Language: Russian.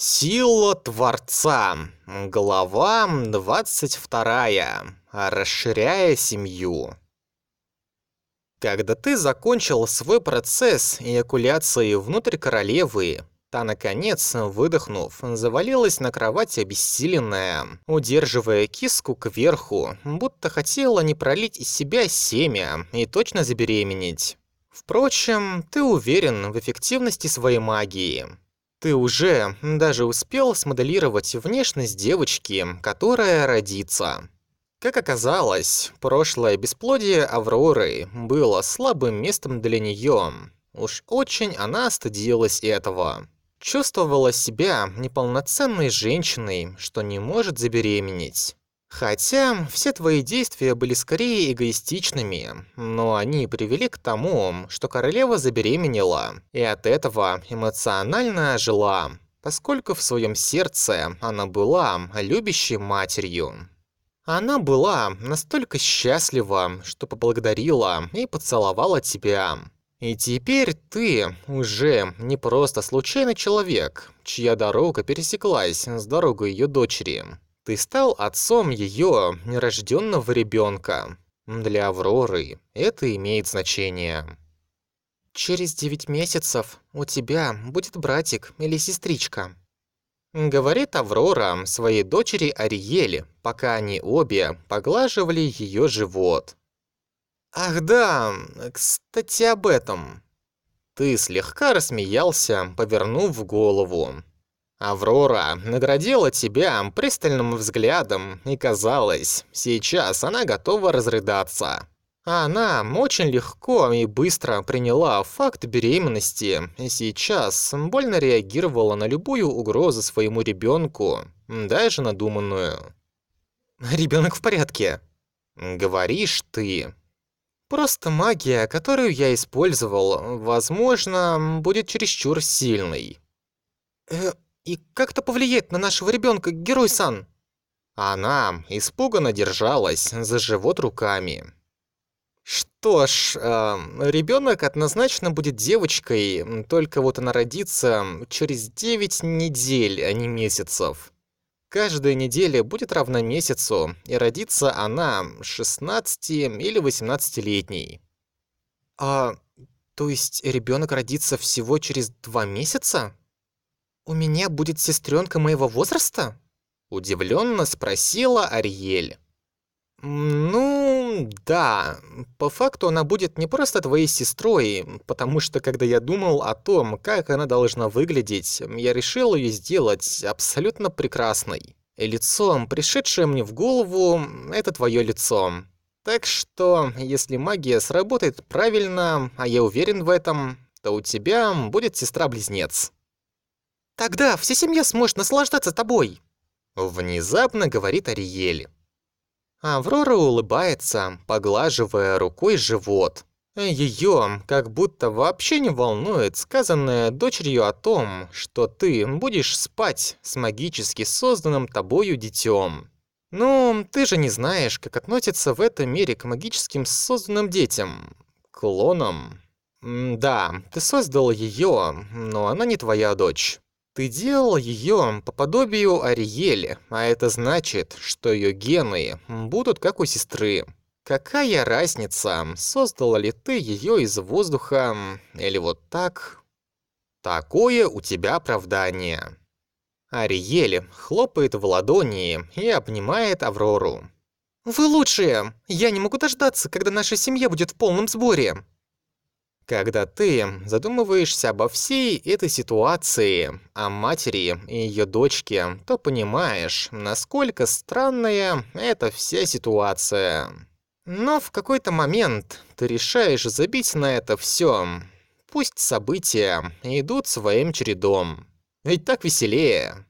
Сила Творца. Глава 22. Расширяя семью. Когда ты закончил свой процесс эякуляции внутрь королевы, та, наконец, выдохнув, завалилась на кровать обессиленная, удерживая киску кверху, будто хотела не пролить из себя семя и точно забеременеть. Впрочем, ты уверен в эффективности своей магии. Ты уже даже успел смоделировать внешность девочки, которая родится. Как оказалось, прошлое бесплодие Авроры было слабым местом для нее. Уж очень она стыдилась этого. Чувствовала себя неполноценной женщиной, что не может забеременеть. Хотя все твои действия были скорее эгоистичными, но они привели к тому, что королева забеременела, и от этого эмоционально ожила, поскольку в своем сердце она была любящей матерью. Она была настолько счастлива, что поблагодарила и поцеловала тебя. И теперь ты уже не просто случайный человек, чья дорога пересеклась с дорогой ее дочери. Ты стал отцом ее нерожденного ребенка. Для Авроры это имеет значение. Через девять месяцев у тебя будет братик или сестричка. Говорит Аврора своей дочери Ариэле, пока они обе поглаживали ее живот. Ах да, кстати об этом. Ты слегка рассмеялся, повернув голову. Аврора наградила тебя пристальным взглядом, и казалось, сейчас она готова разрыдаться. Она очень легко и быстро приняла факт беременности и сейчас больно реагировала на любую угрозу своему ребенку, даже надуманную. Ребенок в порядке. Говоришь ты. Просто магия, которую я использовал, возможно, будет чересчур сильной. Э, и как это повлияет на нашего ребенка, герой-сан? Она испуганно держалась за живот руками. Что ж, э, ребенок однозначно будет девочкой, только вот она родится через 9 недель, а не месяцев. Каждая неделя будет равна месяцу, и родится она 16 или 18-летней. А, то есть ребенок родится всего через два месяца? «У меня будет сестренка моего возраста?» Удивленно спросила Ариэль. «Ну, да. По факту она будет не просто твоей сестрой, потому что когда я думал о том, как она должна выглядеть, я решил ее сделать абсолютно прекрасной. И лицо, пришедшее мне в голову, это твое лицо. Так что, если магия сработает правильно, а я уверен в этом, то у тебя будет сестра-близнец». Тогда вся семья сможет наслаждаться тобой!» Внезапно говорит Ариэль. Аврора улыбается, поглаживая рукой живот. Ее как будто вообще не волнует сказанное дочерью о том, что ты будешь спать с магически созданным тобою детем. Ну, ты же не знаешь, как относятся в этом мире к магическим созданным детям. Клонам. да, ты создал ее, но она не твоя дочь. Ты делал ее по подобию Ариэли, а это значит, что ее гены будут как у сестры. Какая разница, создала ли ты ее из воздуха или вот так? Такое у тебя оправдание. Ариэль хлопает в ладони и обнимает Аврору. «Вы лучшие! Я не могу дождаться, когда наша семья будет в полном сборе!» Когда ты задумываешься обо всей этой ситуации, о матери и ее дочке, то понимаешь, насколько странная эта вся ситуация. Но в какой-то момент ты решаешь забить на это все. Пусть события идут своим чередом. Ведь так веселее.